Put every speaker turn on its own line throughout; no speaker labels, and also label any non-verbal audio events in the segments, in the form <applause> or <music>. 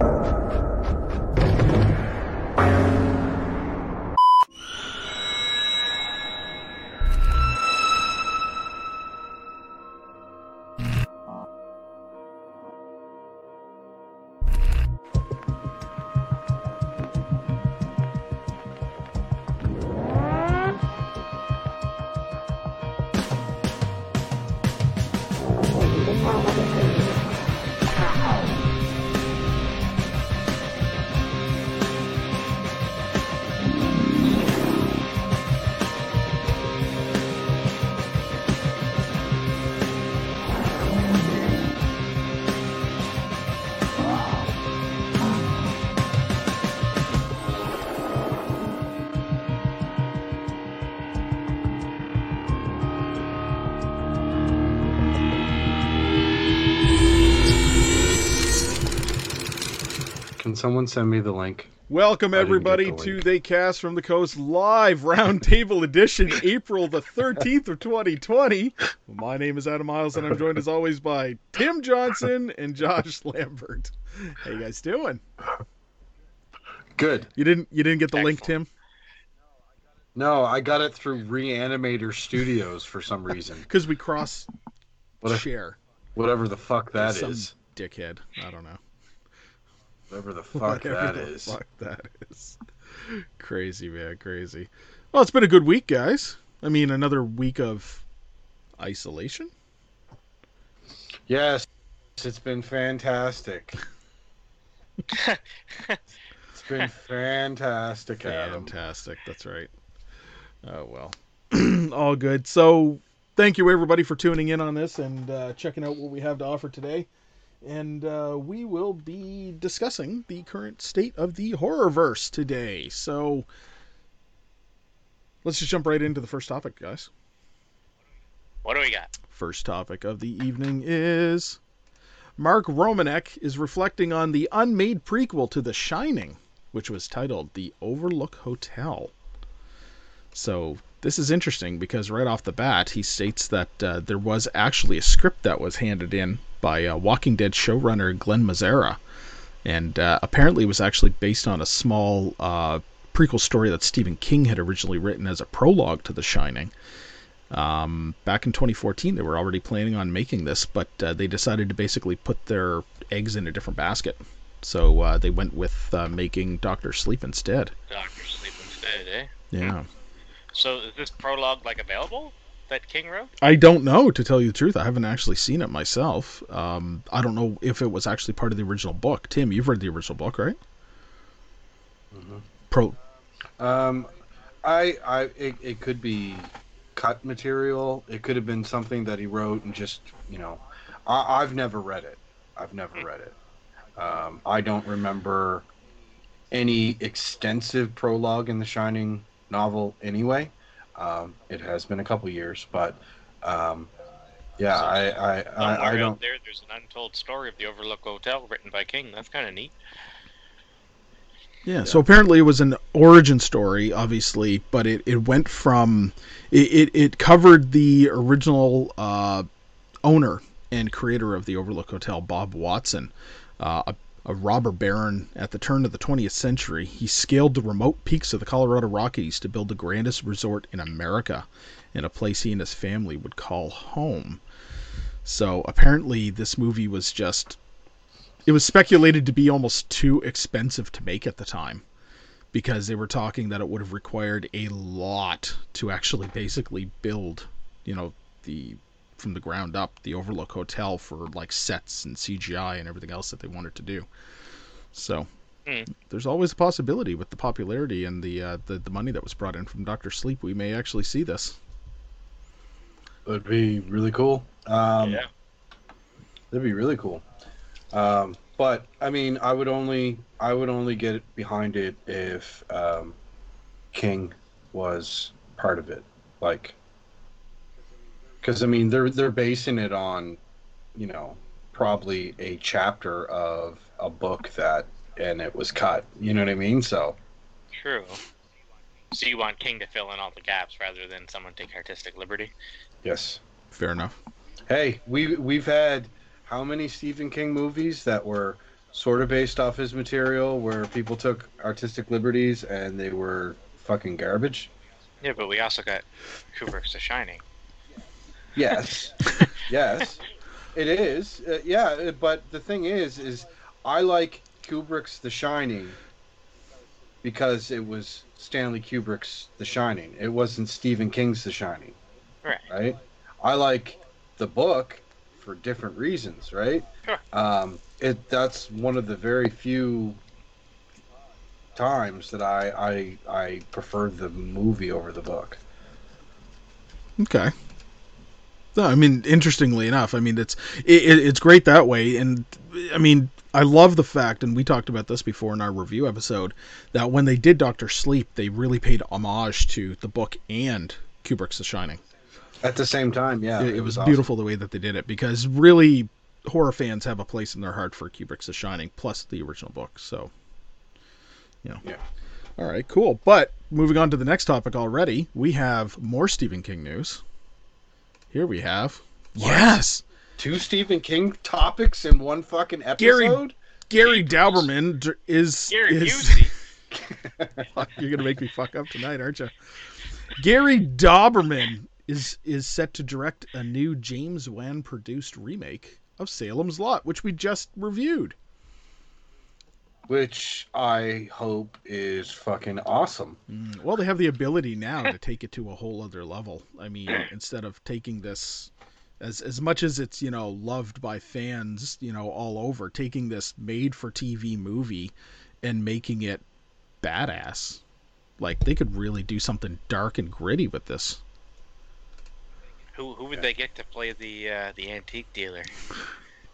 Can someone send me the link?
Welcome everybody
the
to. They Cast from the Coast live <laughs> roundtable edition, April the 13th of 2020. My name is Adam Miles and I'm joined as always by Tim Johnson and Josh Lambert. How you guys doing?
Good.
You didn't you didn't get the link, Tim?
No, I got it through Reanimator Studios for some reason. <laughs>
Because we cross
What a-
share.
Whatever the fuck that
Some
is.
dickhead. I don't know.
Whatever the <laughs> fuck
Whatever
that
the
is.
Fuck that is. Crazy, man, crazy. Well, it's been a good week, guys. I mean, another week of isolation.
Yes, it's been fantastic. <laughs> it's been fantastic, Adam.
Fantastic. That's right. Oh well. <clears throat> All good. So thank you everybody for tuning in on this and uh, checking out what we have to offer today. And uh, we will be discussing the current state of the horrorverse today. So let's just jump right into the first topic, guys.
What do we got?
First topic of the evening is Mark Romanek is reflecting on the unmade prequel to The Shining, which was titled The Overlook Hotel. So this is interesting because right off the bat, he states that uh, there was actually a script that was handed in by uh, Walking Dead showrunner Glenn Mazzara, and uh, apparently was actually based on a small uh, prequel story that Stephen King had originally written as a prologue to The Shining. Um, back in 2014, they were already planning on making this, but uh, they decided to basically put their eggs in a different basket. So uh, they went with uh, making Doctor Sleep instead.
Doctor Sleep instead, eh?
Yeah.
So is this prologue like available that King wrote?
I don't know, to tell you the truth. I haven't actually seen it myself. Um, I don't know if it was actually part of the original book. Tim, you've read the original book, right?
Mhm.
Pro.
Um, I, I, it, it could be cut material. It could have been something that he wrote and just, you know, I, I've never read it. I've never read it. Um, I don't remember any extensive prologue in the Shining novel. Anyway, um, it has been a couple years, but um, yeah,
So,
I, I, I, I don't.
there, there's an untold story of the Overlook Hotel written by King. That's kind of neat.
Yeah, so apparently it was an origin story, obviously, but it, it went from it, it, it covered the original uh, owner and creator of the Overlook Hotel, Bob Watson, uh, a, robber baron at the turn of the 20th century. He scaled the remote peaks of the Colorado Rockies to build the grandest resort in America, in a place he and his family would call home. So apparently, this movie was just it was speculated to be almost too expensive to make at the time because they were talking that it would have required a lot to actually basically build, you know, the from the ground up the Overlook Hotel for like sets and CGI and everything else that they wanted to do. So
Hmm.
there's always a possibility with the popularity and the, uh, the the money that was brought in from Doctor Sleep, we may actually see this.
Would be really cool. Um,
yeah.
That'd be really cool. Um, but I mean, I would only I would only get behind it if um, King was part of it, like because I mean they're they're basing it on, you know, probably a chapter of a book that and it was cut. You know what I mean? So
True. So you want King to fill in all the gaps rather than someone take artistic liberty?
yes.
Fair enough.
Hey, we we've had how many Stephen King movies that were sort of based off his material, where people took artistic liberties and they were fucking garbage.
Yeah, but we also got Kubrick's The Shining.
Yes, <laughs> yes, it is. Uh, yeah, uh, but the thing is, is I like Kubrick's The Shining because it was Stanley Kubrick's The Shining. It wasn't Stephen King's The Shining.
Right.
Right. I like the book for different reasons. Right.
Sure.
Um, it that's one of the very few times that I I I prefer the movie over the book.
Okay. No, I mean, interestingly enough, I mean it's it, it- it's great that way, and I mean I love the fact, and we talked about this before in our review episode, that when they did Doctor Sleep, they really paid homage to the book and Kubrick's The Shining.
At the same time, yeah,
it, it was
awesome.
beautiful the way that they did it because really horror fans have a place in their heart for Kubrick's The Shining plus the original book. So, you know.
Yeah.
All right, cool. But moving on to the next topic already, we have more Stephen King news. Here we have. Yes.
Two Stephen King topics in one fucking episode.
Gary Gary Dauberman is
Gary
is
Busey. <laughs>
Fuck, You're gonna make me fuck up tonight, aren't you? Gary Dauberman is is set to direct a new James Wan produced remake of Salem's Lot, which we just reviewed.
Which I hope is fucking awesome.
Mm, Well, they have the ability now to take it to a whole other level. I mean, <clears throat> instead of taking this as as much as it's you know loved by fans, you know, all over, taking this made for TV movie and making it badass. Like they could really do something dark and gritty with this.
Who who would they get to play the uh, the antique dealer?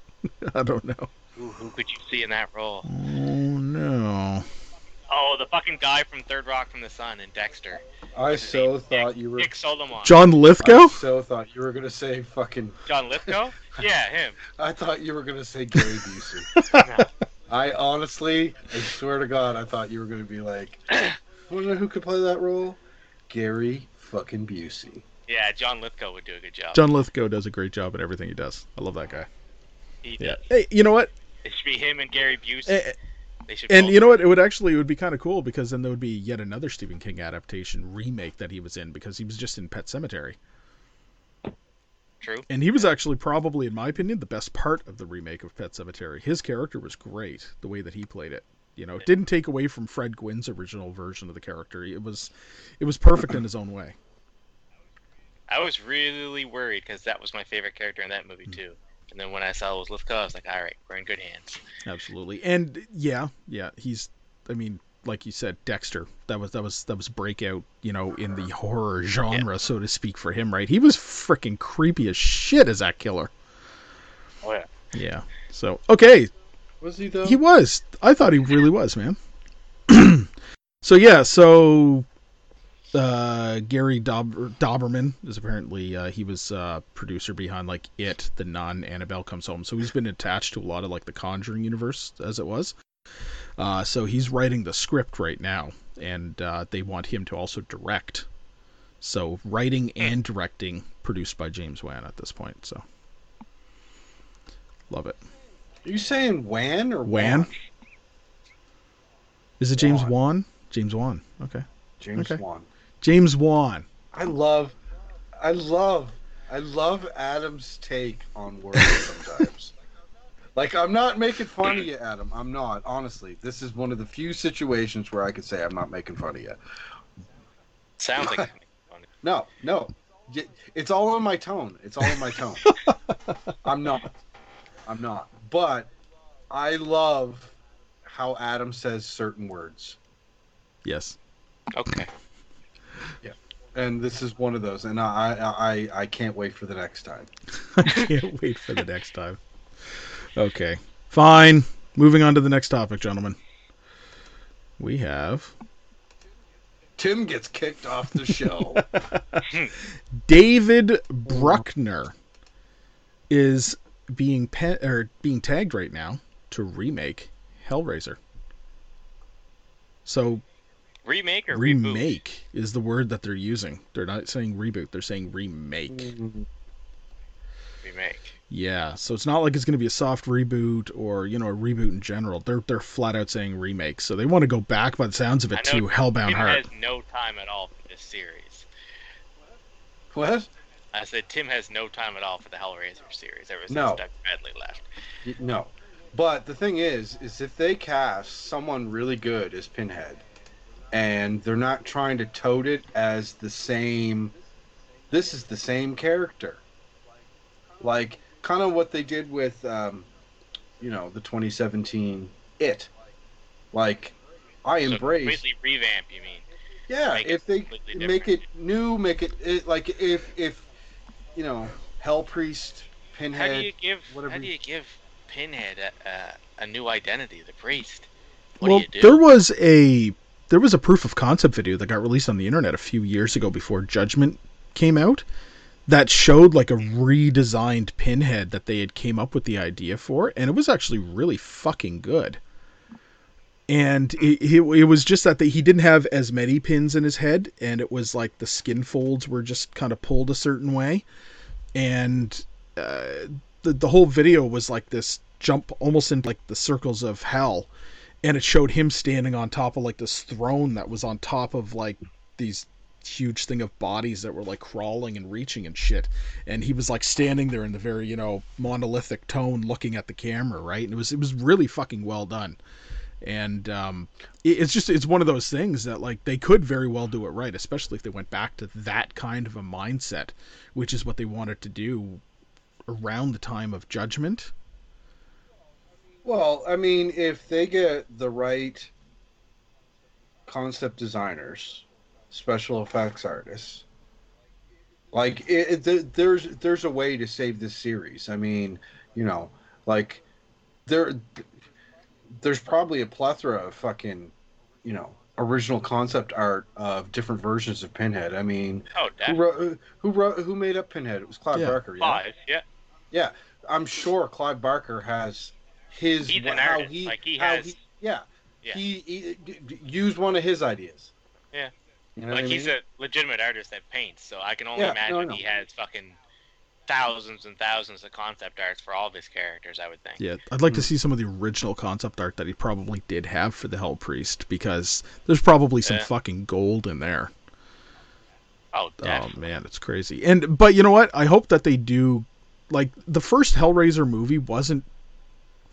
<laughs>
I don't know.
Who who could you see in that role?
Oh no.
Oh, the fucking guy from Third Rock from the Sun and Dexter.
I
What's his
so thought
Nick,
you were.
Nick Solomon.
John
I
Lithgow?
so thought you were gonna say fucking.
John Lithgow? yeah, him. <laughs>
I thought you were gonna say Gary Busey. <laughs>
No.
I honestly, I swear to God, I thought you were gonna be like, <clears throat> wanna who could play that role? Gary fucking Busey.
Yeah, John Lithgow would do a good job.
John Lithgow does a great job at everything he does. I love that guy.
He
Yeah.
does.
Hey, you know what?
It should be him and Gary Busey.
Eh,
eh,
And you know what? It would actually it would be kind of cool because then there would be yet another Stephen King adaptation remake that he was in because he was just in Pet Sematary.
True.
And he was actually probably in my opinion the best part of the remake of Pet Sematary. His character was great the way that he played it. You know, it didn't take away from Fred Gwynne's original version of the character. It was it was perfect in his own way.
I was really worried because that was my favorite character in that
Hmm.
movie too. And then when I saw it was Lithgow, I was like, all right, we're in good hands.
Absolutely. And yeah, yeah, he's I mean, like you said, Dexter. That was that was that was breakout, you know, in the horror genre, so to speak, for him, right? He was freaking creepy as shit as that killer.
Oh yeah.
Yeah. So okay,
Was he though?
he was. I thought he really was, man. <clears throat> so yeah, so uh, Gary Dob- Doberman is apparently uh, he was uh, producer behind like It, The Nun, Annabelle Comes Home. So he's been attached to a lot of like the Conjuring universe as it was. Uh, so he's writing the script right now, and uh, they want him to also direct. So writing and directing produced by James Wan at this point. So love it.
Are you saying Wan or
Wan?
Wan?
Is it James
Wan.
Wan? James Wan. Okay.
James
Okay.
Wan.
James Wan.
I love, I love, I love Adam's take on words sometimes. <laughs> like I'm not making fun of you, Adam. I'm not. Honestly, this is one of the few situations where I could say I'm not making fun of you.
Sounds like
No, no, it's all in my tone. It's all in my tone. <laughs> I'm not. I'm not. But I love how Adam says certain words.
Yes.
okay.
And this is one of those, and I, I, I can't wait for the next time. <laughs>
I can't wait for the next time. Okay. Fine. Moving on to the next topic, gentlemen. We have
Tim gets kicked off the show. <laughs>
David Bruckner is being pe- or being tagged right now to remake Hellraiser. So
Remake or reboot?
Remake is the word that they're using. They're not saying reboot, they're saying remake. Mm-hmm.
Remake.
Yeah, so it's not like it's going to be a soft reboot or you know a reboot in general. They're they're flat out saying remake, so they want to go back by the sounds of it to Hellbound
Tim
Heart.
has no time at all for this series.
What?
I said Tim has no time at all for the Hellraiser series ever since
No.
Doug Bradley left.
No. But the thing is, is if they cast someone really good as Pinhead, and they're not trying to tote it as the same, this is the same character. Like kind of what they did with, um, you know, the 2017 It. Like, I
So
embrace.
completely revamp, you mean?
Yeah,
Make
if they
completely
make it new, make it, it like if if you know Hell Priest, Pinhead.
How
Pinhead.
do you give
whatever
how do
you-
you give Pinhead a, a, a new identity, the priest? What
well,
do you do?
there was a there was a proof of concept video that got released on the internet a few years ago before Judgment came out that showed like a redesigned Pinhead that they had came up with the idea for, and it was actually really fucking good. And it, it, it was just that they, he didn't have as many pins in his head, and it was like the skin folds were just kind of pulled a certain way, and uh, the the whole video was like this jump almost into like the circles of hell, and it showed him standing on top of like this throne that was on top of like these huge thing of bodies that were like crawling and reaching and shit. And he was like standing there in the very you know monolithic tone looking at the camera right? And it was it was really fucking well done. And um it- it's just it's one of those things that like they could very well do it right especially if they went back to that kind of a mindset which is what they wanted to do around the time of judgment
Well, I mean, if they get the right concept designers, special effects artists, like it, it, there's there's a way to save this series. I mean, you know, like there there's probably a plethora of fucking, you know, original concept art of different versions of Pinhead. I mean,
oh,
who wrote who wrote who made up Pinhead? It was Clive
Yeah.
Barker. Yeah.
Five, yeah.
Yeah, I'm sure Clive Barker has his
He's an
how
artist.
he
Like, he
how
has-
yeah,
Yeah.
he, he d- d- used one of his ideas.
Yeah.
you know
like
what I
he's
mean?
a legitimate artist that paints, so I can only
Yeah, no, I
imagine he has fucking thousands and thousands of concept arts for all of his characters. I would think.
Yeah, I'd like to
Hmm.
see some of the original concept art that he probably did have for the Hell Priest because there's probably some
Yeah.
fucking gold in there.
Oh,
Oh man, it's crazy. And but you know what? I hope that they do like the first Hellraiser movie wasn't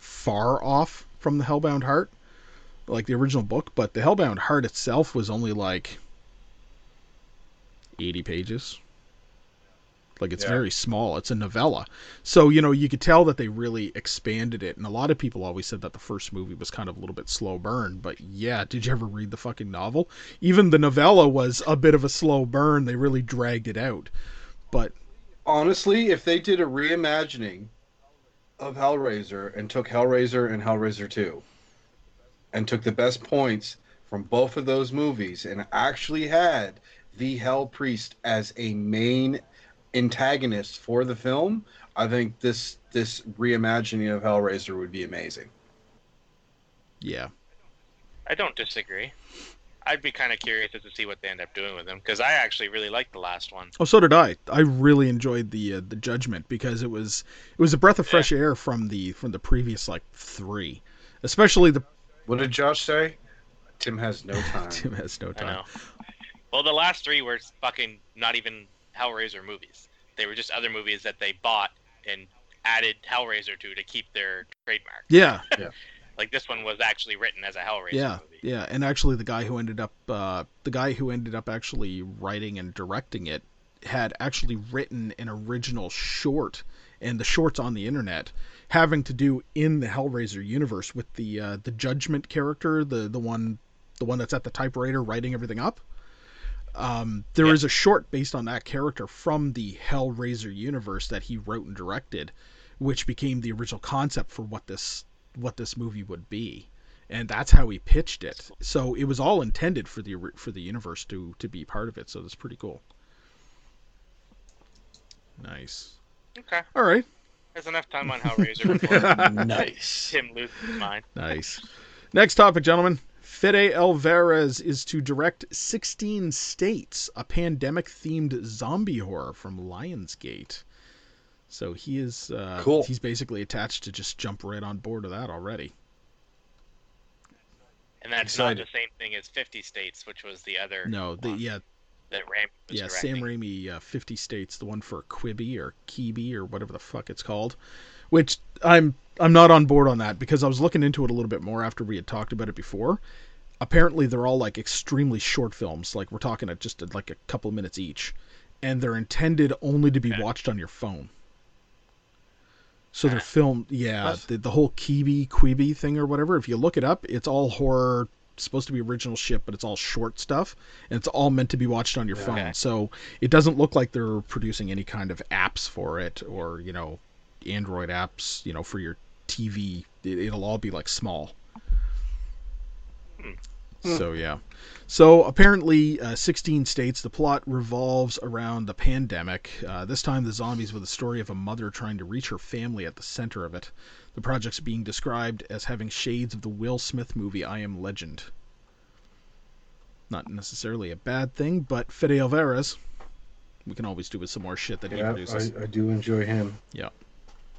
far off from the Hellbound Heart, like the original book, but the Hellbound Heart itself was only like 80 pages. Like it's
Yeah.
very small. It's a novella. So, you know, you could tell that they really expanded it. And a lot of people always said that the first movie was kind of a little bit slow burn. But yeah, did you ever read the fucking novel? Even the novella was a bit of a slow burn. They really dragged it out. But
Honestly, if they did a reimagining of Hellraiser and took Hellraiser and Hellraiser 2 and took the best points from both of those movies and actually had the Hell Priest as a main antagonist for the film, I think this this reimagining of Hellraiser would be amazing.
yeah,
I don't disagree. I'd be kind of curious to see what they end up doing with him because I actually really liked the last one.
Oh, so did I. I really enjoyed the uh, the Judgment because it was it was a breath of fresh air from the from the previous like three, especially the
What did Josh say? Tim has no <laughs> time.
Tim has no
I
time.
know. Well, the last three were fucking not even Hellraiser movies. They were just other movies that they bought and added Hellraiser to to keep their trademark.
Yeah,
Like this one was actually written as a Hellraiser
yeah,
movie.
yeah. And actually, the guy who ended up uh, the guy who ended up actually writing and directing it had actually written an original short, and the short's on the internet having to do in the Hellraiser universe with the uh, the Judgment character, the the one the one that's at the typewriter writing everything up. Um, there is
Yeah.
a short based on that character from the Hellraiser universe that he wrote and directed, which became the original concept for what this what this movie would be, and that's how he pitched it. So it was all intended for the for the universe to to be part of it. So that's pretty cool. Nice.
Okay,
All right.
there's enough time on Hellraiser before <laughs>
nice.
Tim loses his mind.
Nice. Next topic, gentlemen. Fede Alvarez is to direct 16 States, a pandemic themed zombie horror from Lionsgate. So he is uh,
Cool.
He's basically attached to just jump right on board of that already.
And that's
Excited.
not the same thing as 50 States, which was the other
No, the,
one
yeah,
that Raimi was
yeah,
directing.
Sam Raimi, uh, Fifty States, the one for Quibi or Kibi or whatever the fuck it's called. Which I'm I'm not on board on that because I was looking into it a little bit more after we had talked about it before. Apparently, they're all like extremely short films. Like we're talking at just like a couple minutes each, and they're intended only to be
Okay.
watched on your phone. So they're filmed, yeah, the, the whole Kibi Quibi thing or whatever. If you look it up, it's all horror, supposed to be original shit, but it's all short stuff, and it's all meant to be watched on your
Yeah.
phone.
Okay.
So it doesn't look like they're producing any kind of apps for it or you know android apps you know for your tv it, it'll all be like small
Hmm.
So yeah. So apparently uh, 16 states the plot revolves around the pandemic. Uh, this time the zombies with the story of a mother trying to reach her family at the center of it. The project's being described as having shades of the will smith movie i am legend. Not necessarily a bad thing but fede alvarez we can always do with some more shit that he
Yeah,
produces.
I, I do enjoy him. Yeah.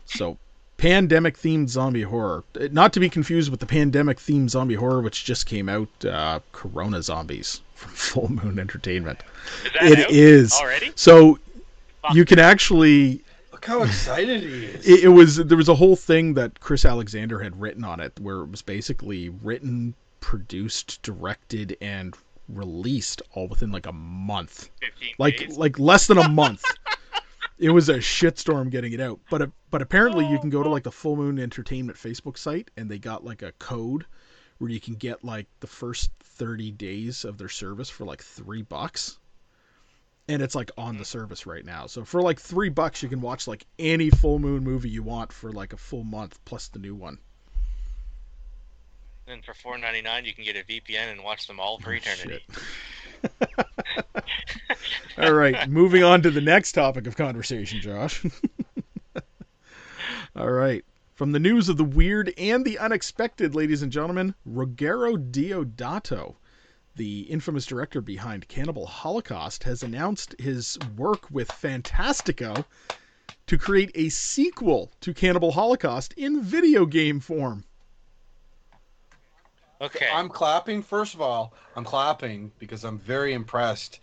So, pandemic themed zombie horror. Uh, Not to be confused with the pandemic themed zombie horror, which just came out, uh, Corona Zombies <laughs> from Full Moon Entertainment.
Is that
It
out
is.
already?
So,
Fuck.
you can actually.
Look how excited he is.
It, it was there was a whole thing that Chris Alexander had written on it, where it was basically written, produced, directed, and released all within like a month. like
days?
like less than a month. <laughs> it was a shitstorm getting it out. But uh, but apparently you can go to like the Full Moon Entertainment Facebook site and they got like a code where you can get like the first 30 days of their service for like 3 bucks. And it's like on the service right now. So for like 3 bucks you can watch like any Full Moon movie you want for like a full month plus the new one.
Then for 4.99 you can get a VPN and watch them all for
Oh,
eternity. <laughs> <laughs> <laughs>
All right, moving on to the next topic of conversation, Josh. <laughs> All right. From the news of the weird and the unexpected, ladies and gentlemen, Ruggero Deodato, the infamous director behind Cannibal Holocaust, has announced his work with Fantastico to create a sequel to Cannibal Holocaust in video game form.
Okay.
I'm clapping. First of all, I'm clapping because I'm very impressed.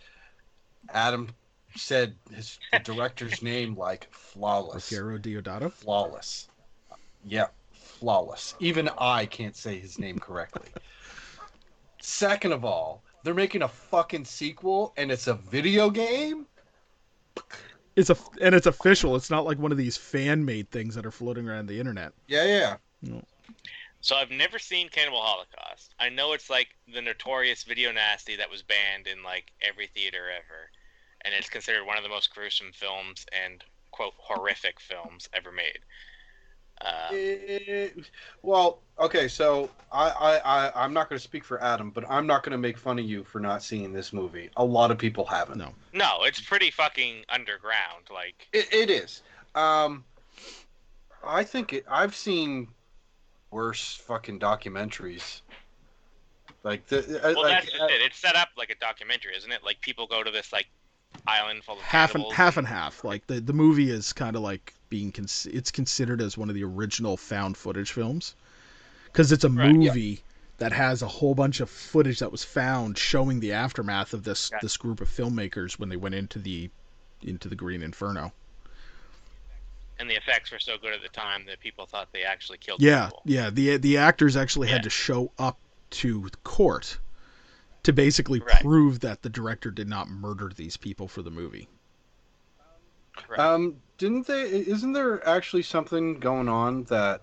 Adam said his the director's name like flawless.
Ruggero Deodato?
Flawless. Yeah, flawless. Even I can't say his name correctly. Second of all, they're making a fucking sequel and it's a video game?
It's a and it's official. It's not like one of these fan made things that are floating around the internet.
Yeah, yeah.
So I've never seen Cannibal Holocaust. I know it's like the notorious video nasty that was banned in like every theater ever, and it's considered one of the most gruesome films and quote horrific films ever made. Uh,
Eh, well, okay, so I, I, I, I'm not going to speak for Adam, but I'm not going to make fun of you for not seeing this movie. A lot of people haven't.
No.
no, it's pretty fucking underground. Like
It, it is. Um, I think it, I've seen worse fucking documentaries. Like the uh,
well,
like,
that's just it. It's set up like a documentary, isn't it? Like people go to this like island full of
half and half and half. Like the the movie is kind of like being cons- it's considered as one of the original found footage films because it's a
Right, yeah.
movie that has a whole bunch of footage that was found showing the aftermath of this
Yeah.
this group of filmmakers when they went into the into the Green Inferno.
And the effects were so good at the time that people thought they actually killed
Yeah,
people.
yeah. The the actors actually
Yeah.
had to show up to court to basically
Right.
prove that the director did not murder these people for the movie.
Right.
Um, didn't they? Isn't there actually something going on that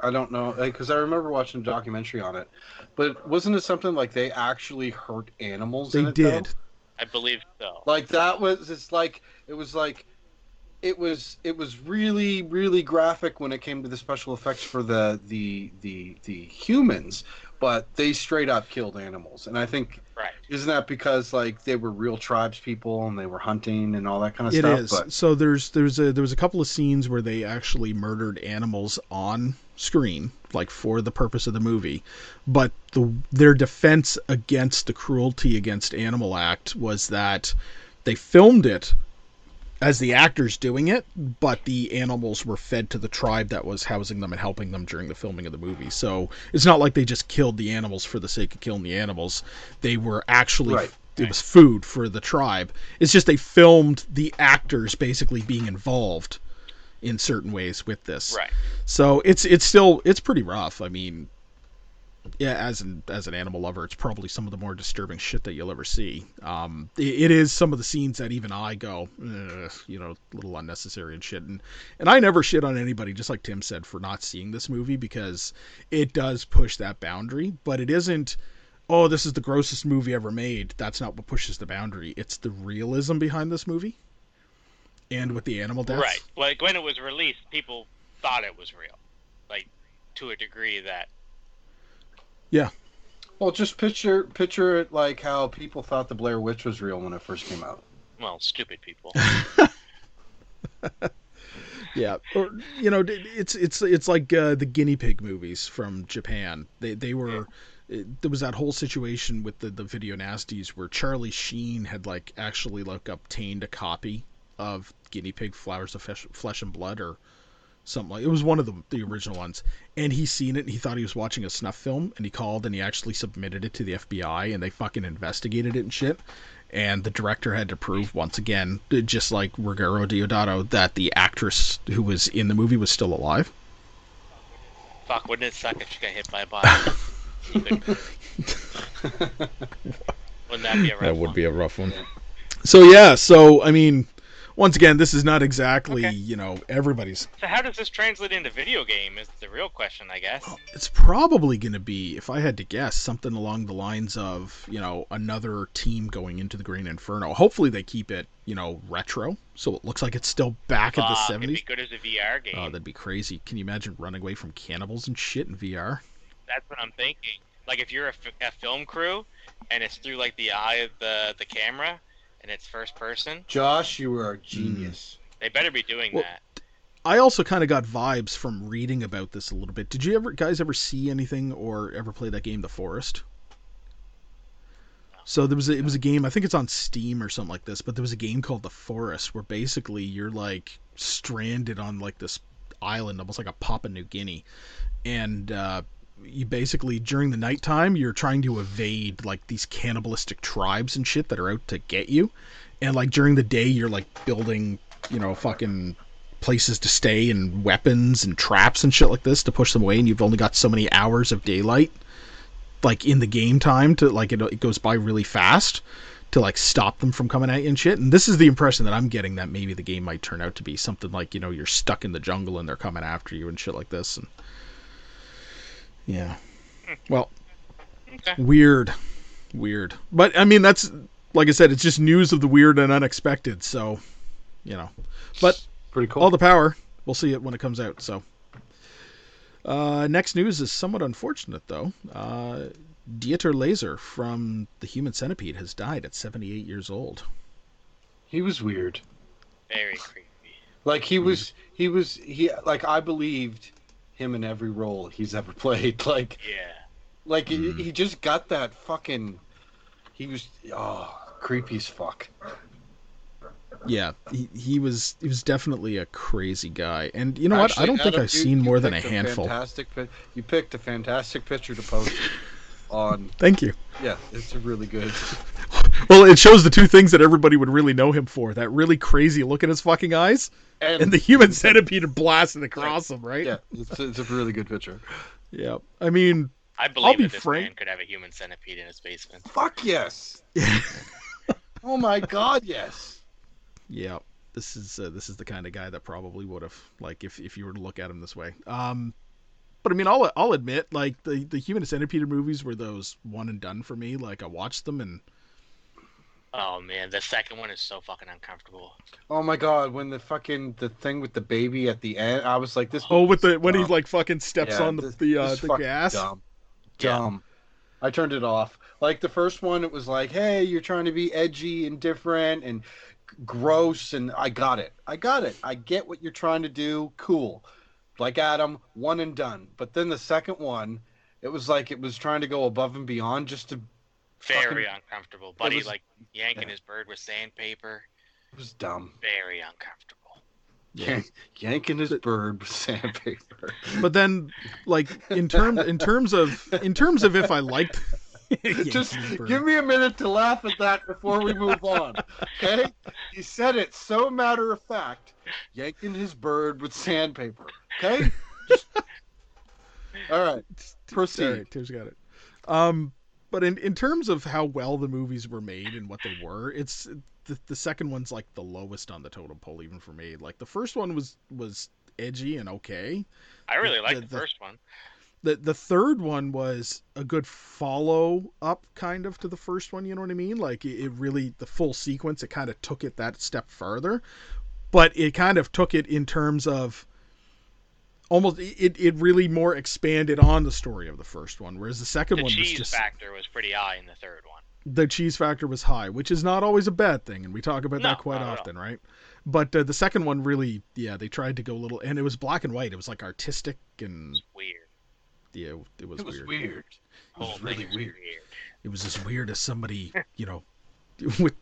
I don't know? Because I remember watching a documentary on it, but wasn't it something like they actually hurt animals?
They
in it, though?
did.
I believe so.
Like that was it's like it was like it was it was really really graphic when it came to the special effects for the the the the humans, but they straight up killed animals, and I think
Right.
isn't that because like they were real tribes people and they were hunting and all that kind of
It
stuff?
is.
But
So there's there's a there was a couple of scenes where they actually murdered animals on screen, like for the purpose of the movie. But the their defense against the cruelty against animal act was that they filmed it as the actors doing it, but the animals were fed to the tribe that was housing them and helping them during the filming of the movie. So it's not like they just killed the animals for the sake of killing the animals. They were actually
Right.
it was food for the tribe. It's just they filmed the actors basically being involved in certain ways with this.
Right.
So it's it's still it's pretty rough. I mean, yeah, as an as an animal lover, it's probably some of the more disturbing shit that you'll ever see. Um, it, it is some of the scenes that even I go, you know, a little unnecessary and shit. And and I never shit on anybody, just like Tim said, for not seeing this movie because it does push that boundary, but it isn't. Oh, this is the grossest movie ever made. That's not what pushes the boundary. It's the realism behind this movie, and with the animal deaths.
Right. Like when it was released, people thought it was real, like to a degree that
Well, just picture picture it like how people thought the Blair Witch was real when it first came out.
well, stupid people. <laughs>
Yeah, or you know, it's it's it's like uh, the guinea pig movies from Japan. They they were it, there was that whole situation with the the video nasties where Charlie Sheen had like actually like obtained a copy of guinea pig flowers of flesh, flesh and blood or something like it was one of the the original ones and he seen it and he thought he was watching a snuff film and he called and he actually submitted it to the FBI and they fucking investigated it and shit and the director had to prove once again just like Ruggero Deodato that the actress who was in the movie was still alive
Fuck, wouldn't it suck if she got hit by a bus? <laughs> Wouldn't that be a rough
that would
one?
be a rough one so yeah so I mean once again this is not exactly
Okay.
you know everybody's
So how does this translate into video game? Is the real question, I guess. <gasps>
It's probably going to be, if I had to guess, something along the lines of, you know, another team going into the Green Inferno. Hopefully they keep it, you know, retro, so it looks like it's still back in the
Fuck, it'd be
seventies.
good as a VR oh, game.
Oh, that'd be crazy. Can you imagine running away from cannibals and shit in VR?
That's what I'm thinking. Like if you're a, f- a film crew and it's through like the eye of the the camera and it's first person,
Josh, you are a genius.
they better be doing
Well,
that.
I also kind of got vibes from reading about this a little bit. Did you ever, guys, ever see anything or ever play that game, The Forest? So there was a, it was a game. I think it's on Steam or something like this. But there was a game called The Forest where basically you're like stranded on like this island, almost like a Papua New Guinea, and uh, you basically during the nighttime you're trying to evade like these cannibalistic tribes and shit that are out to get you, and like during the day you're like building, you know, fucking places to stay and weapons and traps and shit like this to push them away and you've only got so many hours of daylight like in the game time to like it, it goes by really fast to like stop them from coming at you and shit. And this is the impression that i'm getting that maybe the game might turn out to be something like you know you're stuck in the jungle and they're coming after you and shit like this. And yeah well
Okay.
weird weird but i mean that's like i said it's just news of the weird and unexpected so you know but
Pretty cool.
all the power. We'll see it when it comes out. So, uh, next news is somewhat unfortunate, though. Uh, Dieter Laser from The Human Centipede has died at 78 years old.
he was weird.
Very creepy.
Like he was, he was, he like I believed him in every role he's ever played. <laughs> Like,
Yeah.
like he,
Mhm.
he just got that fucking. He was oh creepy as fuck.
Yeah, he, he was he was definitely a crazy guy. And you know what? I don't think I've
you-
seen
you
more than a
picked
handful.
Fantastic. pi- You picked a fantastic picture to post <laughs> on.
Thank you.
Yeah, it's really good. <laughs>
Well, it shows the two things that everybody would really know him for: that really crazy look in his fucking eyes,
And,
and the human centipede blasting across him. Right?
yeah, it's, it's a really good picture.
Yeah. I mean,
I believe
be
that this
frank-
man could have a human centipede in his basement.
Fuck yes. <laughs> Oh my god, yes.
Yeah, this is uh, this is the kind of guy that probably would have like if if you were to look at him this way. Um, but I mean, I'll I'll admit like the the Human Centipede movies were those one and done for me. Like I watched them and
Oh man, the second one is so fucking uncomfortable.
Oh my god, when the fucking the thing with the baby at the end, I was like, this.
oh, with the when he like fucking steps
Yeah,
on the
this-
the uh, the gas.
Dumb.
Yeah.
Dumb. I turned it off. Like the first one, it was like, hey, you're trying to be edgy and different and gross, and I got it. I got it. I get what you're trying to do. Cool. Like Adam, one and done. But then the second one, it was like it was trying to go above and beyond just to.
Very
Fucking-
uncomfortable. Buddy
was-
like yanking
yeah.
his bird with sandpaper.
It was dumb.
Very uncomfortable.
Yank, yanking his bird with sandpaper. <laughs>
But then, like in terms in terms of in terms of if I liked, <laughs>
Just give me a minute to laugh at that before we move on. Okay? He said it so matter of fact, yanking his bird with sandpaper. Okay? <laughs> Just... All right. Proceed.
All right, Tim's got it. Um, but in in terms of how well the movies were made and what they were, it's the the second one's like the lowest on the totem pole, even for me. Like the first one was was edgy and okay.
I really
the- the,
the- first one.
The the third one was a good follow up kind of to the first one. You know what I mean? Like it, it really the full sequence. It kind of took it that step further. but it kind of took it in terms of almost it, it really more expanded on the story of the first one whereas the second
The
one was
cheese
just
factor was pretty high in the third one.
the cheese factor was high which is not always a bad thing and we talk about
No,
that quite
not at all.
often right but uh, the second one really yeah they tried to go a little and it was black and white it was like artistic and
It's weird.
yeah it was,
It was
weird.
weird.
The whole
was really weird.
weird.
it was as weird as somebody <laughs> you know <laughs> with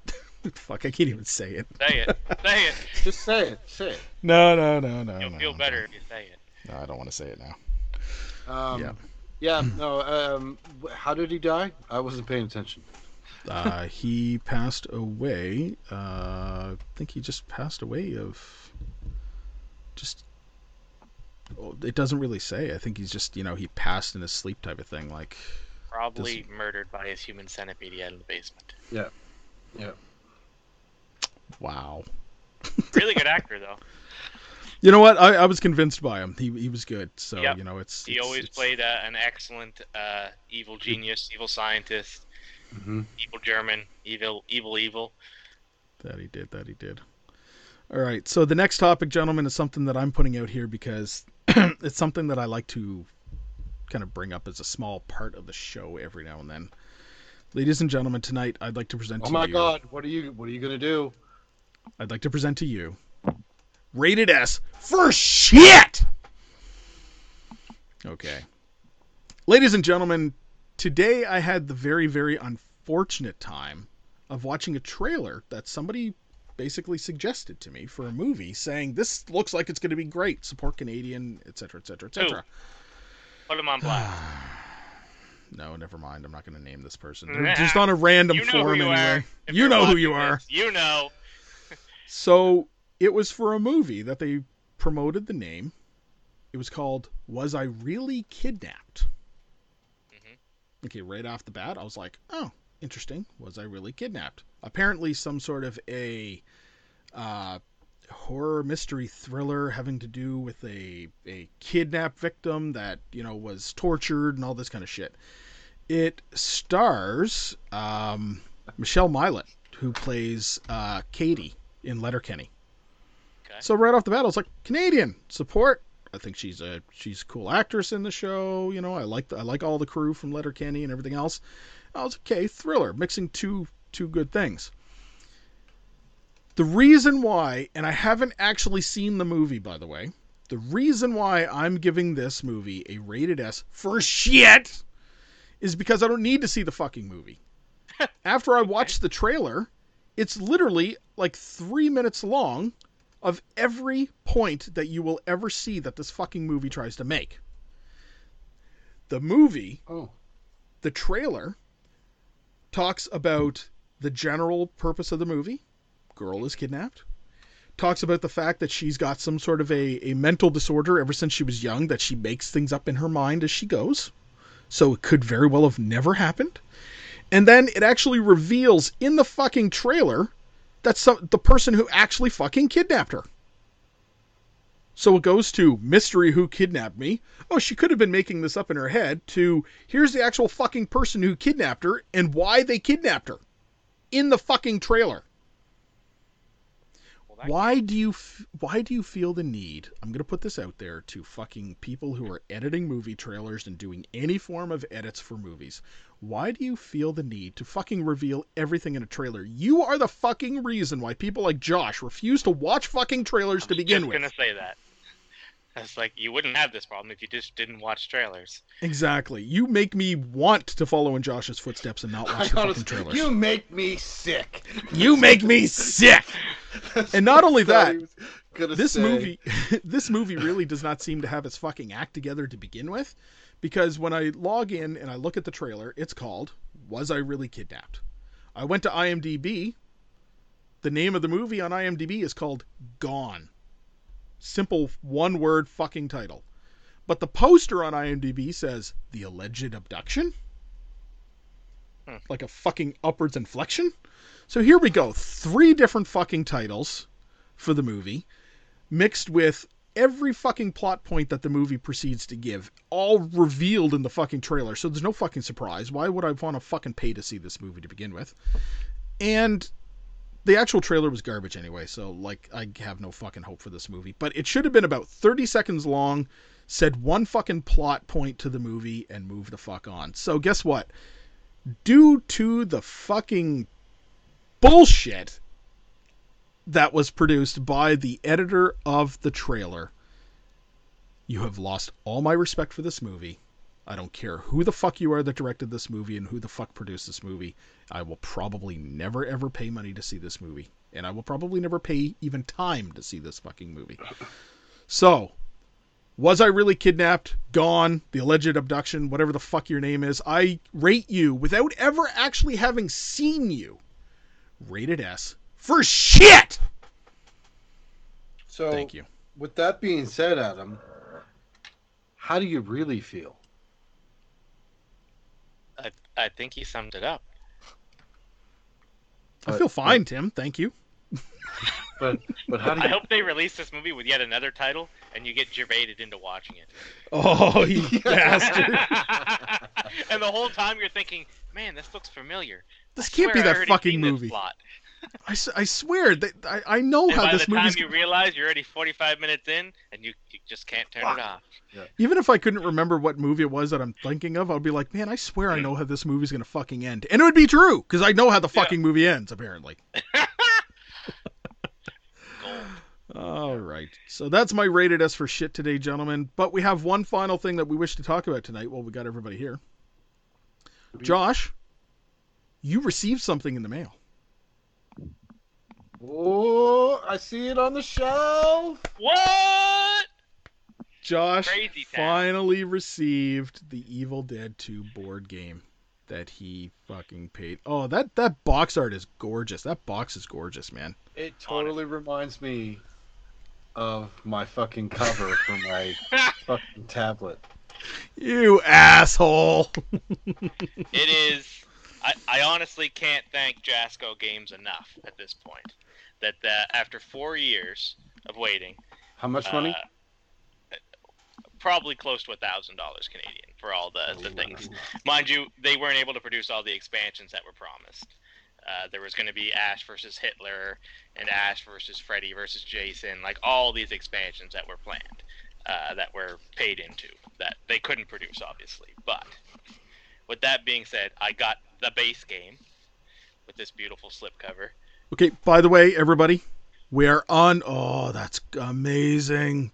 fuck i can't even say it
Say it. Say it.
Just say it. Say it.
no no no no
You'll
no,
feel
no.
better if you say it.
No i don't want to say it now
Um,
Yeah.
yeah. No. Um, how did he die? I wasn't paying attention.
uh, he passed away. Uh, I think he just passed away of just. It doesn't really say. I think he's just you know he passed in his sleep type of thing. Like
Probably murdered by his human centipede he had in the basement. Yeah. Yeah.
Wow.
Really good actor though. <laughs>
You know what? I, I was convinced by him. He he was good. So
Yep.
you know it's.
He
it's-
always
it's-
played uh, an excellent uh, evil genius, evil scientist,
Mm-hmm.
evil German, evil, evil, evil.
That he did. That he did. All right. So the next topic, gentlemen, is something that I'm putting out here because <clears throat> it's something that I like to kind of bring up as a small part of the show every now and then. Ladies and gentlemen, tonight I'd like to present
Oh
to
my
you.
God! What are you? What are you gonna do?
I'd like to present to you rated S for shit. Okay. Ladies and gentlemen, today I had the very, very unfortunate time of watching a trailer that somebody basically suggested to me for a movie saying this looks like it's going to be great, support Canadian, etc., etc., etc.
Put him on blast. <sighs>
No, never mind. I'm not going to name this person.
Nah.
Just on a random
you know
forum
who you
anyway.
are. If
You
you're
know who you are.
you know.
So it was for a movie that they promoted the name. It was called Was I Really Kidnapped?
Mhm.
Okay, right off the bat, I was like, oh, interesting. Was I really kidnapped? Apparently, some sort of a uh, horror mystery thriller having to do with a, a kidnap victim that, you know, was tortured and all this kind of shit. It stars um, Michelle Mylett, who plays uh, Katy in Letterkenny. So right off the bat, I was like, Canadian support. I think she's a she's a cool actress in the show. You know, I like the, I like all the crew from Letterkenny and everything else. I was okay, thriller, mixing two two good things. The reason why, and I haven't actually seen the movie, by the way. The reason why I'm giving this movie a rated S for shit is because I don't need to see the fucking movie. <laughs> After I watched the trailer, it's literally like three minutes long of every point that you will ever see that this fucking movie tries to make. The movie,
Oh.
the trailer, talks about the general purpose of the movie. Girl is kidnapped. Talks about the fact that she's got some sort of a, a mental disorder ever since she was young, that she makes things up in her mind as she goes. So it could very well have never happened. And then it actually reveals in the fucking trailer that's some, the person who actually fucking kidnapped her. So it goes to mystery who kidnapped me. Oh, she could have been making this up in her head. To here's the actual fucking person who kidnapped her and why they kidnapped her in the fucking trailer.
Well,
Why do you why do you feel the need? I'm going to put this out there to fucking people who are editing movie trailers and doing any form of edits for movies. Why do you feel the need to fucking reveal everything in a trailer? You are the fucking reason why people like Josh refuse to watch fucking trailers to begin with.
I'm
begin
just
with.
gonna say that. It's like you wouldn't have this problem if you just didn't watch trailers.
Exactly. You make me want to follow in Josh's footsteps and not watch
I
the fucking trailers.
you make me sick.
You make me sick. <laughs> And not only that,
was gonna
this
say-
movie <laughs> this movie really does not seem to have its fucking act together to begin with because when i log in and i look at the trailer it's called was i really kidnapped? I went to imdb. The name of the movie on imdb is called gone. Simple one word fucking title. But the poster on imdb says the alleged abduction?
Hmm.
like a fucking upwards inflection? So here we go. Three different fucking titles for the movie mixed with every fucking plot point that the movie proceeds to give, all revealed in the fucking trailer. So there's no fucking surprise. Why would I want to fucking pay to see this movie to begin with? And the actual trailer was garbage anyway, so like I have no fucking hope for this movie. But it should have been about 30 seconds long, said one fucking plot point to the movie, and move the fuck on. So guess what? Due to the fucking bullshit that was produced by the editor of the trailer. You have lost all my respect for this movie. I don't care who the fuck you are that directed this movie and who the fuck produced this movie. I will probably never ever pay money to see this movie. And I will probably never pay even time to see this fucking movie. So, was I really kidnapped? Gone? The alleged abduction? Whatever the fuck your name is. I rate you without ever actually having seen you. Rated S for shit.
So,
Thank you.
with that being said, Adam, how do you really feel?
I I think he summed it up.
I feel fine, Tim. Thank you. <laughs>
But but how do
I hope they release this movie with yet another title, and you get gervaited into watching it.
Oh, you <laughs> <laughs> bastard!
and the whole time you're thinking, "Man, this looks familiar."
This
I
can't be
swear I
that fucking movie.
plot."
I, s- I swear that I, I know
And
how this movie.
by
this
the time you realize you're already 45 minutes in, and you, you just can't turn
Fuck.
it off.
Even if I couldn't remember what movie it was that I'm thinking of, I'd be like, man, I swear I know how this movie's gonna fucking end, and it would be true because I know how the
Yeah.
fucking movie ends. Apparently. <laughs>
Gold.
All right. So that's my rated S for shit today, gentlemen. But we have one final thing that we wish to talk about tonight. while we got everybody here. Josh, you received something in the mail.
Oh, I see it on the shelf.
What?
Josh
Crazy town.
finally received the Evil Dead 2 board game that he fucking paid. Oh, that that box art is gorgeous. That box is gorgeous, man.
It totally reminds me of my fucking cover for my <laughs> fucking tablet.
You asshole. <laughs>
It is. I, I honestly can't thank Jasco Games enough at this point. That uh, after four years of waiting,
How much money?
uh, probably close to a thousand dollars Canadian for all the,
Oh,
the things. Mind you, they weren't able to produce all the expansions that were promised. Uh, there was going to be Ash versus Hitler and Ash versus Freddy versus Jason, like all these expansions that were planned, uh, that were paid into, that they couldn't produce, obviously. But with that being said, I got the base game with this beautiful slipcover.
Okay, by the way, everybody, we are on. Oh, that's amazing.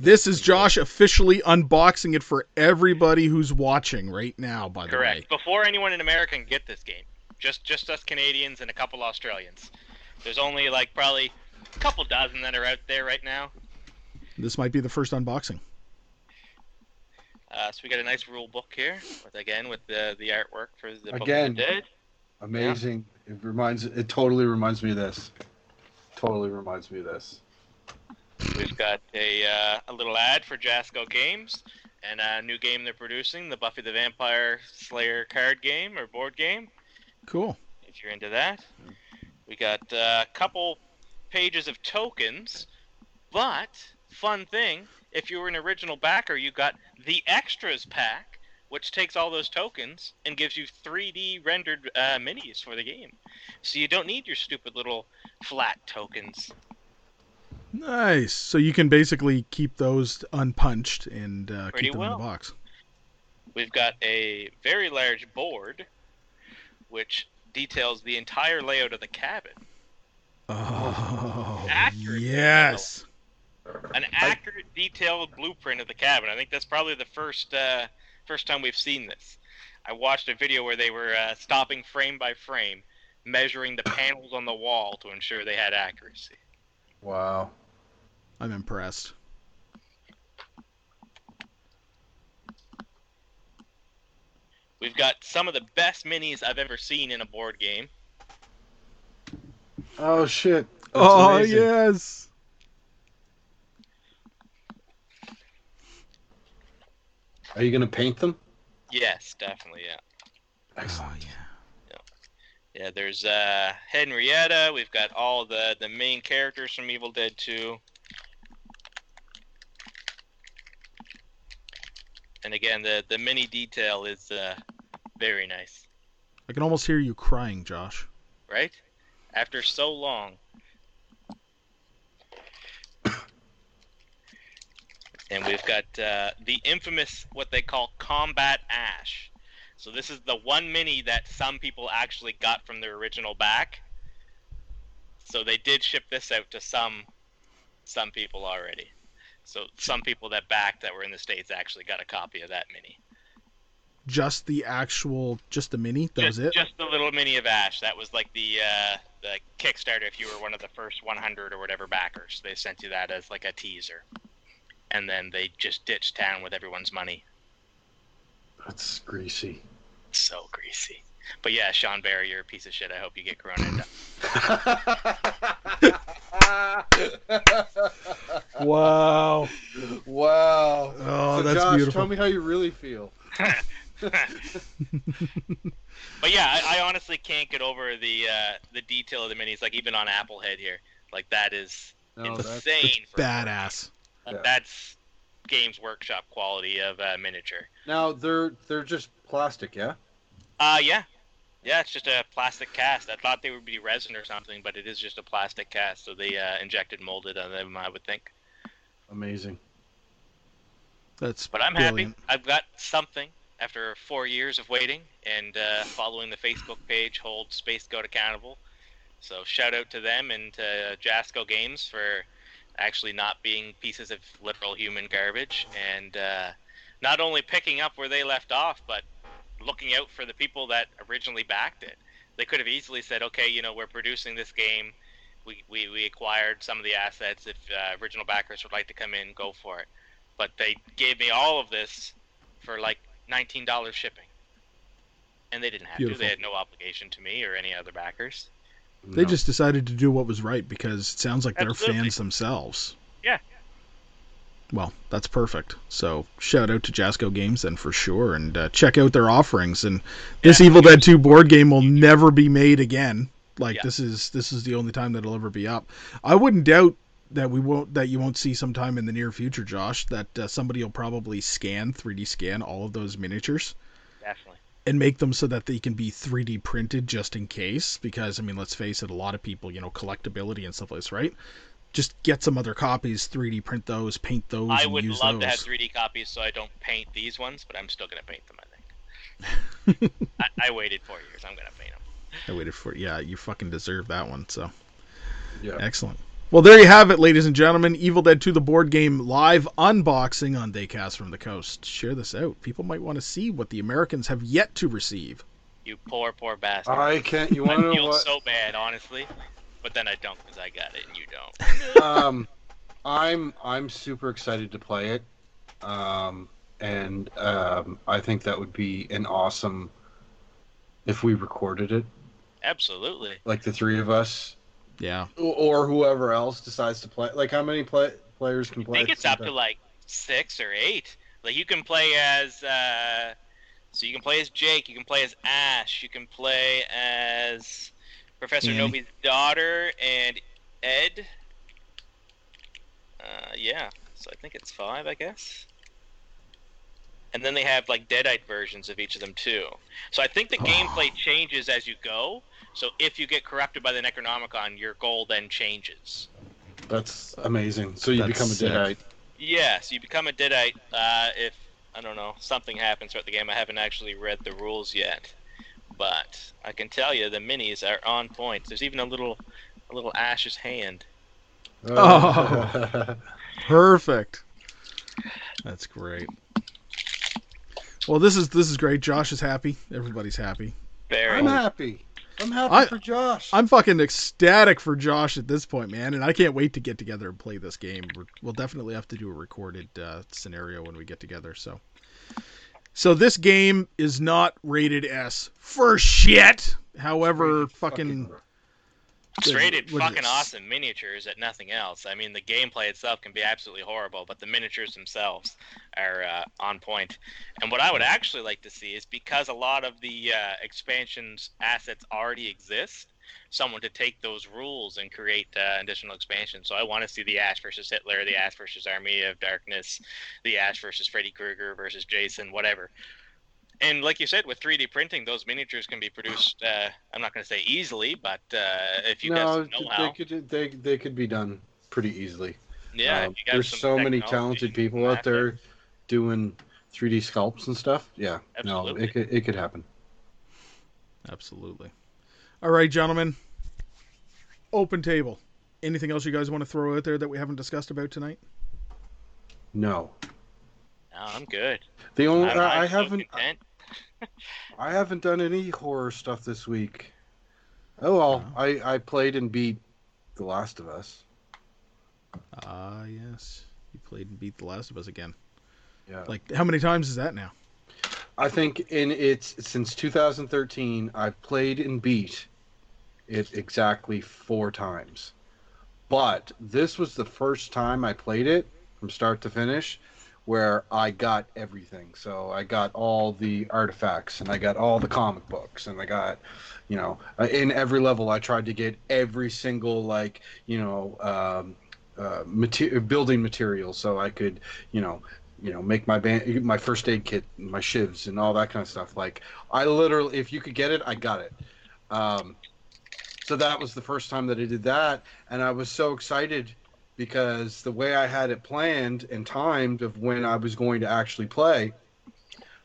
This is Josh officially unboxing it for everybody who's watching right now, by the
Correct.
way. Correct.
Before anyone in America can get this game, just just us Canadians and a couple Australians. There's only like probably a couple dozen that are out there right now.
This might be the first unboxing.
Uh, so we got a nice rule book here, with again with the the artwork for the Book of
Again.
the Dead.
Amazing. It reminds. It totally reminds me of this. Totally reminds me of this.
We've got a uh, a little ad for Jasco Games and a new game they're producing, the Buffy the Vampire Slayer card game or board game.
Cool.
if you're into that. We got uh, a couple pages of tokens, but fun thing, if you were an original backer, you got the extras pack, which takes all those tokens and gives you 3D rendered uh, minis for the game. So you don't need your stupid little flat tokens.
Nice. So you can basically keep those unpunched and uh, keep them
well.
in the box.
We've got a very large board, which details the entire layout of the cabin.
Oh,
Accurate.
yes.
an accurate, detailed blueprint of the cabin. I think that's probably the first uh, first time we've seen this. I watched a video where they were uh, stopping frame by frame, measuring the panels on the wall to ensure they had accuracy.
Wow.
I'm impressed.
We've got some of the best minis I've ever seen in a board game.
Oh shit. That's
oh
amazing.
yes.
Are you gonna paint them?
Yes, definitely, yeah.
Excellent.
Oh, yeah.
Yeah, there's uh, Henrietta. We've got all the the main characters from Evil Dead 2. And again, the the mini detail is uh, very nice,
I can almost hear you crying, Josh.
right? After so long. And we've got uh, the infamous what they call Combat Ash. So this is the one mini that some people actually got from their original back. So they did ship this out to some some people already. So some people that backed that were in the states actually got a copy of that mini.
Just the actual, just the mini. That
just,
was it.
Just the little mini of Ash. That was like the uh, the Kickstarter. If you were one of the first 100 or whatever backers, they sent you that as like a teaser, and then they just ditched town with everyone's money.
That's greasy.
So greasy. But yeah, Shon Bury, you're a piece of shit. I hope you get Corona. and- <laughs>
Wow.
wow.
Oh,
so
that's
Josh,
beautiful.
tell me how you really feel. <laughs> <laughs>
but yeah, I, I honestly can't get over the uh, the detail of the minis. Like even on Applehead here, like that is
No, that's,
insane. for-
Badass.
Yeah.
That's Games Workshop quality of uh, miniature.
now they're they're just plastic, yeah.
Uh, yeah. Yeah, it's just a plastic cast. I thought they would be resin or something, but it is just a plastic cast. So they uh, injected molded on them, I would think.
Amazing.
That's.
But I'm
brilliant.
happy. I've got something after four years of waiting and uh, following the Facebook page Hold Space Goat accountable. So shout out to them and to Jasco Games for actually not being pieces of literal human garbage and uh, not only picking up where they left off, but looking out for the people that originally backed it. They could have easily said, okay, you know, we're producing this game. We, we, we acquired some of the assets. If uh, original backers would like to come in, go for it. But they gave me all of this for like $19 shipping. And they didn't have
Beautiful.
to. They had no obligation to me or any other backers.
They
No.
just decided to do what was right because it sounds like they're fans themselves.
Yeah.
Well, that's perfect. So shout out to Jasco Games then for sure, and uh, check out their offerings. And this
Yeah.
Evil Dead 2 board game will never be made again. Like
Yeah.
this is this is the only time that it'll ever be up. I wouldn't doubt that we won't that you won't see sometime in the near future, Josh. That uh, somebody will probably scan 3D scan all of those miniatures
Definitely.
And make them so that they can be 3D printed just in case. Because I mean, let's face it, a lot of people, you know, collectability and stuff like this, right? Just get some other copies, 3D print those, paint those,
I
and
would
use
love
those.
to have 3D copies so I don't paint these ones, but I'm still going to paint them, I think. <laughs> I, I waited four years. I'm going to paint them.
I waited for yeah, you fucking deserve that one. So
Yeah.
excellent. Well, there you have it, ladies and gentlemen. Evil Dead 2 the board game live unboxing on Daycast from the Coast. Share this out. People might want to see what the Americans have yet to receive.
You poor, poor bastard.
I can't. You want to <laughs> know
feel
what?
so bad, honestly. But then I don't because I got it and you don't. <laughs>
um, I'm I'm super excited to play it, um, and um, I think that would be an awesome if we recorded it,
Absolutely.
like the three of us,
Yeah.
or, or whoever else decides to play. Like how many play, players can play?
I
play?
think it's
the same
up to like six or eight. Like you can play as uh so you can play as Jake, you can play as Ash, you can play as Professor
Annie.
Knowby's daughter and Ed. Uh yeah. So I think it's five, I guess. And then they have like Deadite versions of each of them too. So I think the gameplay changes as you go. So if you get corrupted by the Necronomicon, your goal then changes.
That's amazing. So you
That's
become a
sick.
deadite.
Yeah, so you become a Deadite uh, if, I don't know, something happens throughout the game. I haven't actually read the rules yet. But I can tell you the minis are on point. There's even a little a little Ash's hand.
Oh. <laughs> Perfect. That's great. Well, this is this is great. Josh is happy. Everybody's happy.
Very.
I'm happy. I'm happy
I-
for Josh.
I'm fucking ecstatic for Josh at this point, man, and I can't wait to get together and play this game. We're, we'll definitely have to do a recorded uh, scenario when we get together. So, so this game is not rated S for shit. However, fucking
Straight
is
fucking awesome miniatures at nothing else. I mean, the gameplay itself can be absolutely horrible, but the miniatures themselves are uh, on point. And what I would actually like to see is because a lot of the uh, expansions assets already exist, someone to take those rules and create uh, additional expansions. So I want to see the Ash versus Hitler, the Ash versus Army of Darkness, the Ash versus Freddy Krueger versus Jason, whatever. And like you said, with 3D printing, those miniatures can be produced. Uh, I'm not going to say easily, but uh, if you
no,
have some
they
know-how,
could they they could be done pretty easily.
yeah,
Um,
you got
there's so many talented people out
have to-
there doing 3D sculpts and stuff. Yeah, no, it could it could happen.
absolutely. All right, gentlemen. Open table. Anything else you guys want to throw out there that we haven't discussed about tonight?
No,
No, I'm good.
the only
I'm,
I,
I'm
I
so
haven't
content. <laughs>
I haven't done any horror stuff this week. Oh well,
No.
I I played and beat The Last of Us.
Ah, yes. You played and beat The Last of Us again.
Yeah,
Like, how many times is that now?
I think in its since 2013, I've played and beat it exactly four times. But this was the first time I played it from start to finish where I got everything. So I got all the artifacts and I got all the comic books and I got, you know, uh, in every level I tried to get every single like, you know, um, uh, mater- building material so I could, you know, you know, make my band, my first aid kit, my shivs, and all that kind of stuff. Like, I literally, if you could get it, I got it. Um, so that was the first time that I did that, and I was so excited because the way I had it planned and timed of when I was going to actually play,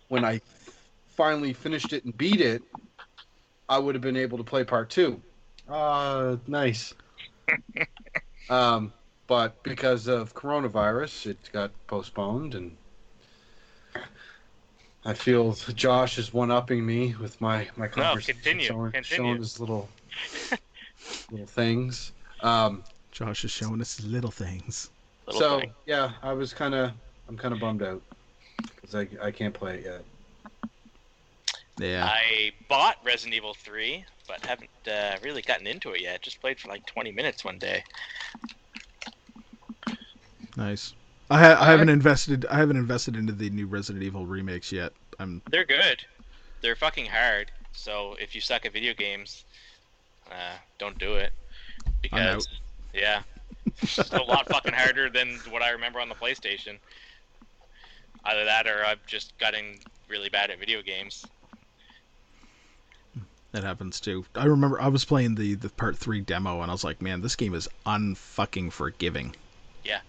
when I finally finished it and beat it, I would have been able to play part two. Uh, nice. <laughs> um, but because of coronavirus, it got postponed, and I feel Josh is one upping me with my my conversation,
continue,
showing,
continue.
showing his little <laughs> little things. Um,
Josh is showing us little things.
Little
so
thing.
yeah, I was kind of I'm kind of bummed out because I I can't play it yet.
Yeah.
I bought Resident Evil 3, but haven't uh, really gotten into it yet. Just played for like 20 minutes one day.
Nice. I, ha- I haven't invested. I haven't invested into the new Resident Evil remakes yet. I'm.
They're good. They're fucking hard. So if you suck at video games, uh, don't do it. Because yeah, it's a lot fucking harder than what I remember on the PlayStation. Either that, or I've just gotten really bad at video games.
That happens too. I remember I was playing the the part three demo and I was like, man, this game is unfucking forgiving. Yeah.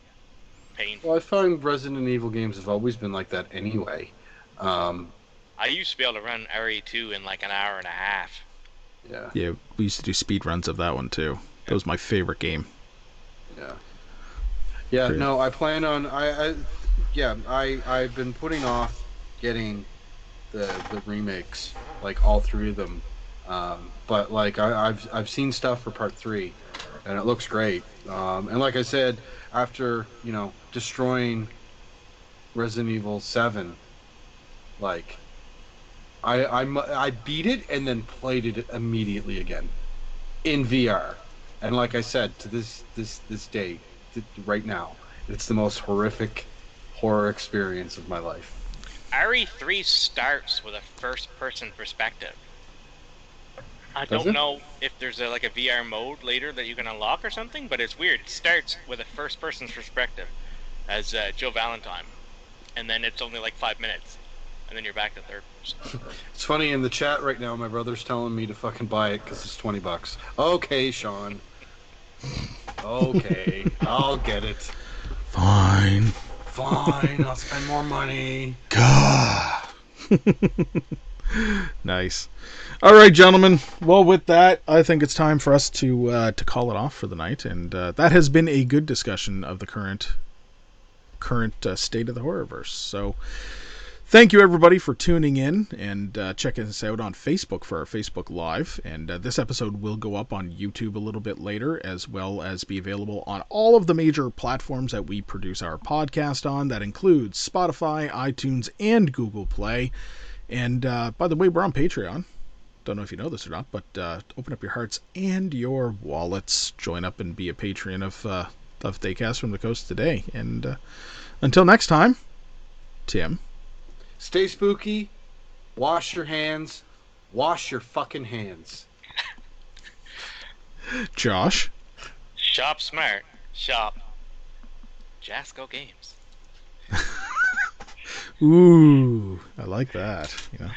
Painful.
Well, I find Resident Evil games have always been like that anyway. Um,
I used to be able to run RE2 in like an hour and a half.
yeah,
Yeah, we used to do speed runs of that one too. That was my favorite game.
yeah, yeah.
Great.
No, I plan on. I, I yeah, I I've been putting off getting the the remakes, like all three of them. Um, but like I, I've I've seen stuff for part three, and it looks great. Um, and like I said, after you know destroying Resident Evil Seven, like I I I beat it and then played it immediately again in VR. And like I said, to this this this day, th- right now, it's the most horrific horror experience of my life.
RE3 starts with a first-person perspective. I
Does
don't
it?
know if there's a, like a VR mode later that you can unlock or something, but it's weird. It starts with a first-person perspective as uh, Joe Valentine, and then it's only like five minutes, and then you're back to third person. <laughs>
It's funny in the chat right now. My brother's telling me to fucking buy it because it's twenty bucks. Okay, Sean. Okay, I'll get it.
Fine.
Fine, I'll spend more money.
God. <laughs> nice. All right, gentlemen. Well, with that, I think it's time for us to uh, to call it off for the night, and uh, that has been a good discussion of the current current uh, state of the horrorverse. So, thank you everybody for tuning in and uh, checking us out on Facebook for our Facebook Live. And uh, this episode will go up on YouTube a little bit later, as well as be available on all of the major platforms that we produce our podcast on. That includes Spotify, iTunes, and Google Play. And uh, by the way, we're on Patreon. Don't know if you know this or not, but uh, open up your hearts and your wallets. Join up and be a patron of uh, of Daycast from the Coast today. And uh, until next time, Tim.
Stay spooky. Wash your hands. Wash your fucking hands.
Josh.
Shop smart. Shop. Jasco Games. <laughs>
Ooh, I like that. You know.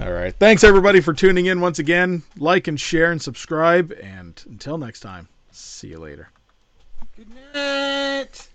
All right. Thanks everybody for tuning in once again. Like and share and subscribe. And until next time, see you later.
Good night.